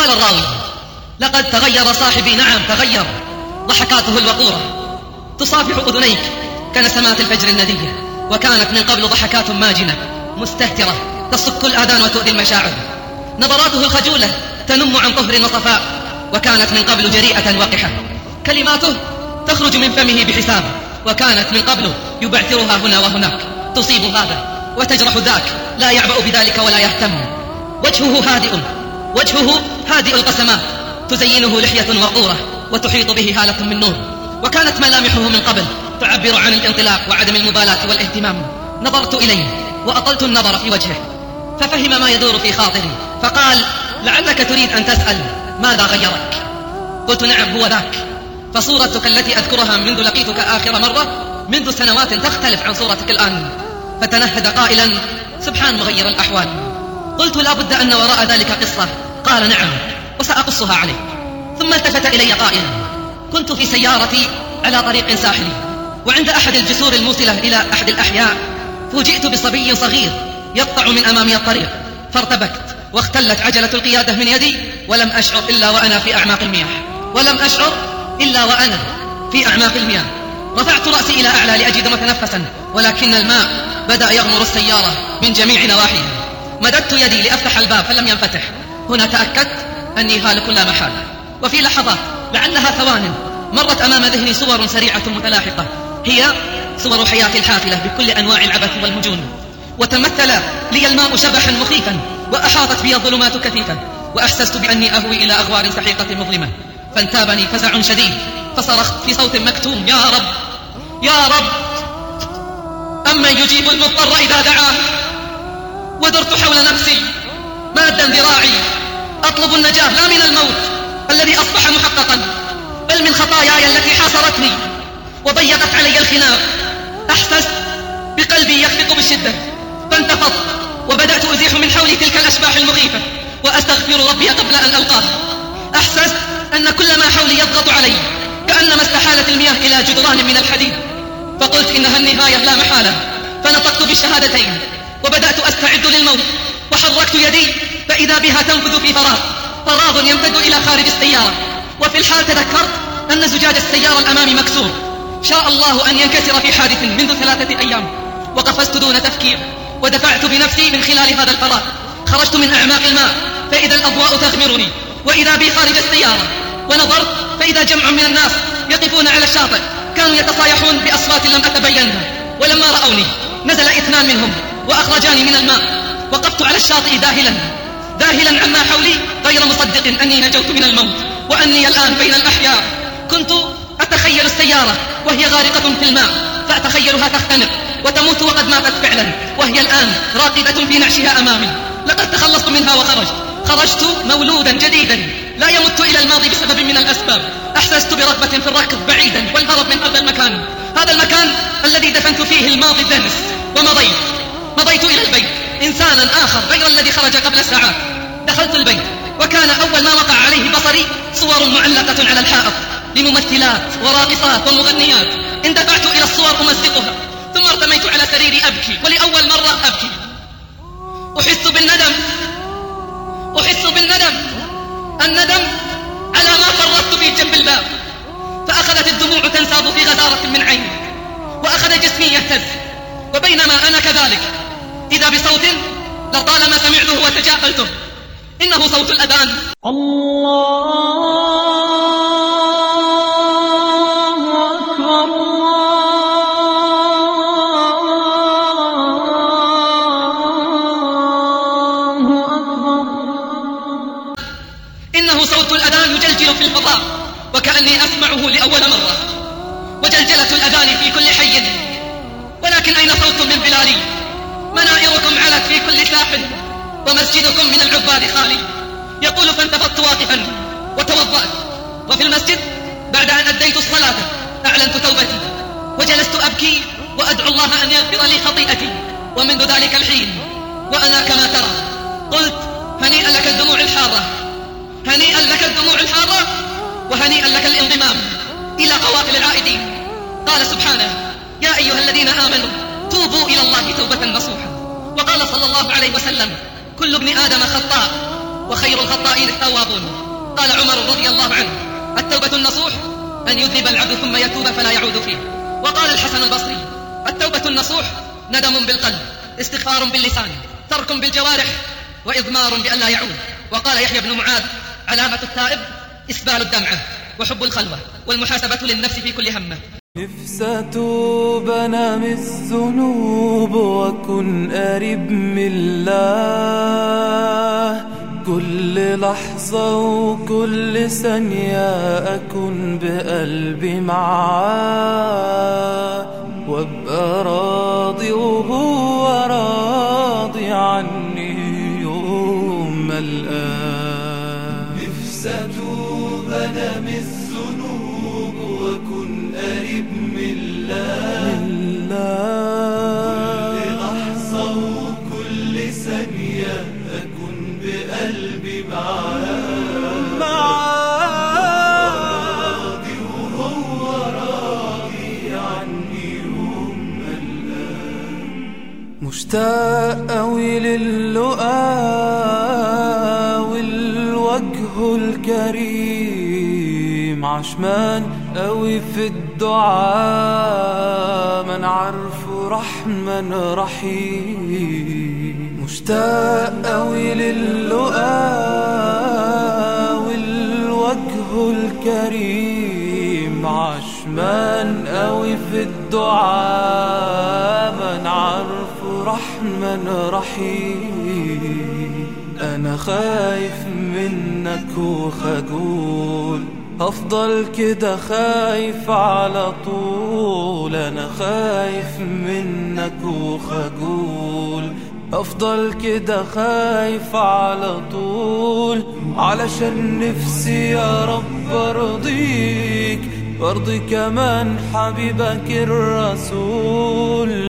قال الراوي لقد تغير صاحبي نعم تغير ضحكاته الوقورة. تصافح أذنيك كنسمات الفجر الندية وكانت من قبل ضحكات ماجنة مستهترة تصك الآذان وتؤذي المشاعر. نظراته الخجولة تنم عن طهر وصفاء وكانت من قبل جريئة وقحة كلماته تخرج من فمه بحساب وكانت من قبل يبعثرها هنا وهناك. تصيب هذا وتجرح ذاك لا يعبأ بذلك ولا يهتم. وجهه هادئ وجهه هادئ القسمات تزينه لحية وقورة وتحيط به هالة من نور. وكانت ملامحه من قبل تعبر عن الانطلاق وعدم المبالاة والاهتمام. نظرت إليه وأطلت النظر في وجهه. ففهم ما يدور في خاطري. فقال لعلك تريد أن تسأل ماذا غيرك؟ قلت نعم هو ذاك. فصورتك التي أذكرها منذ لقيتك آخر مرة منذ سنوات تختلف عن صورتك الآن. فتنهد قائلا سبحان مغير الأحوال. قلت لا بد أن وراء ذلك قصة. قال نعم وسأقصها عليك. ثم التفت إلي قائلا كنت في سيارتي على طريق ساحلي وعند أحد الجسور الموصلة إلى أحد الأحياء فوجئت بصبي صغير يقطع من أمامي الطريق فارتبكت واختلت عجلة القيادة من يدي ولم أشعر إلا وأنا في أعماق المياه. ولم أشعر إلا وأنا في أعماق المياه. رفعت رأسي إلى أعلى لأجد متنفسا ولكن الماء بدأ يغمر السيارة من جميع نواحيها. مددت يدي لأفتح الباب فلم ينفتح. هنا تأكدت أني هالك لا محالة وفي لحظات لعلها ثوان مرت أمام ذهني صور سريعة متلاحقة. هي صور حياتي الحافلة بكل أنواع العبث والمجون وتمثل لي الماء شبحا مخيفا وأحاطت بي الظلمات كثيفا. وأحسست بأني أهوي إلى أغوار سحيقة مظلمة. فانتابني فزع شديد. فصرخت في صوت مكتوم يا رب! يا رب! أمن يجيب المضطر إذا دعاه؟ ودرت حول نفسي. مادا ذراعي. أطلب النجاة لا من الموت. الذي أصبح محققا. بل من خطاياي التي حاصرتني. وضيقت علي الخناق. أحسست بقلبي يخفق بالشدة فانتفضت وبدأت أزيح من حولي تلك الأشباح المخيفة وأستغفر ربي قبل أن ألقاه. أحسست أن كل ما حولي يضغط علي. كأنما استحالت المياه إلى جدران من الحديد. فقلت إنها النهاية لا محالة. فنطقت بالشهادتين. وبدأت أستعد للموت وحركت يدي فإذا بها تنفذ في فراغ فراغ يمتد إلى خارج السيارة. وفي الحال تذكرت أن زجاج السيارة الأمامي مكسور. شاء الله أن ينكسر في حادث منذ ثلاثة أيام. وقفزت دون تفكير ودفعت بنفسي من خلال هذا الفراغ. خرجت من أعماق الماء فإذا الأضواء تغمرني. وإذا بي خارج السيارة ونظرت فإذا جمع من الناس يقفون على الشاطئ كانوا يتصايحون بأصوات لم أتبينها ولما رأوني نزل إثنان منهم وأخرجاني من الماء وقفت على الشاطئ ذاهلا ذاهلا عما حولي غير مصدق أني نجوت من الموت وأني الآن بين الأحياء. كنت أتخيل السيارة وهي غارقة في الماء فأتخيلها تختنق وتموت وقد ماتت فعلا وهي الآن راقدة في نعشها أمامي. لقد تخلصت منها وخرجت. خرجت مولودا جديدا لا يمت إلى الماضي بسبب من الأسباب. أحسست برغبة في الركض بعيدا والهرب من هذا المكان. هذا المكان الذي دفنت فيه الماضي الدنس ومضيت. مضيت إلى البيت. إنسانا آخر غير الذي خرج قبل ساعات دخلت البيت وكان أول ما وقع عليه بصري صور معلقة على الحائط لممثلات وراقصات ومغنيات. اندفعت إلى الصور أمزقها ثم ارتميت على سريري أبكي ولأول مرة أبكي. أحس بالندم. أحس بالندم. الندم على ما فرطت في جنب الباب فأخذت الدموع تنساب في غزارة من عيني وأخذ جسمي يهتز. وبينما أنا كذلك إذا بصوت لطالما سمعته وتجاهلته إنه صوت الأذان. الله في الفضاء. وكأني أسمعه لأول مرة. وجلجلة الأذان في كل حي. ولكن أين صوت من بلالي منائركم علت في كل ساحل. ومسجدكم من العباد خالي. يقول فانتفضت واقفا. وتوضأت. وفي المسجد بعد أن أديت الصلاة أعلنت توبتي. وجلست أبكي وأدعو الله أن يغفر لي خطيئتي. ومنذ ذلك الحين. وأنا كما ترى. قلت هنيئا لك الدموع الحارة. هنيئا لك الدموع الحارة؟ وهنيئا لك الانضمام إلى قوافل العائدين. قال سبحانه يا أيها الذين آمنوا توبوا إلى الله توبة نصوحا. وقال صلى الله عليه وسلم كل ابن آدم خطاء وخير الخطائين التوابون. قال عمر رضي الله عنه التوبة النصوح أن يذنب العبد ثم يتوب فلا يعود فيه. وقال الحسن البصري التوبة النصوح ندم بالقلب استغفار باللسان ترك بالجوارح وإضمار بأن لا يعود. وقال يحيى بن معاذ علامة التائب إسبال الدمعة وحب الخلوة والمحاسبة للنفس في كل همة. نفسة بنام الذنوب وكن قريب من الله. كل لحظة وكل ثانية أكون بقلبي معاه. وابقى راضي وهو الذنوب وأكون قريب من الله كل لحظة وكل ثانية أكون بقلبي معاه راضي وهو راضي عني يوم مشتاق أوي للقاء والوجه الكريم. عشمان أوي في الدعاء من عارفه رحمن رحيم. مشتاق أوي للقاء والوجه الكريم. عشمان أوي في الدعاء من عارفه رحمن رحيم. أنا خايف منك وخجول هفضل كده خايف على طول أنا خايف منك وخجول. أفضل كده خايف على طول علشان نفسي يا رب أرضيك. وأرضي كمان حبيبك الرسول.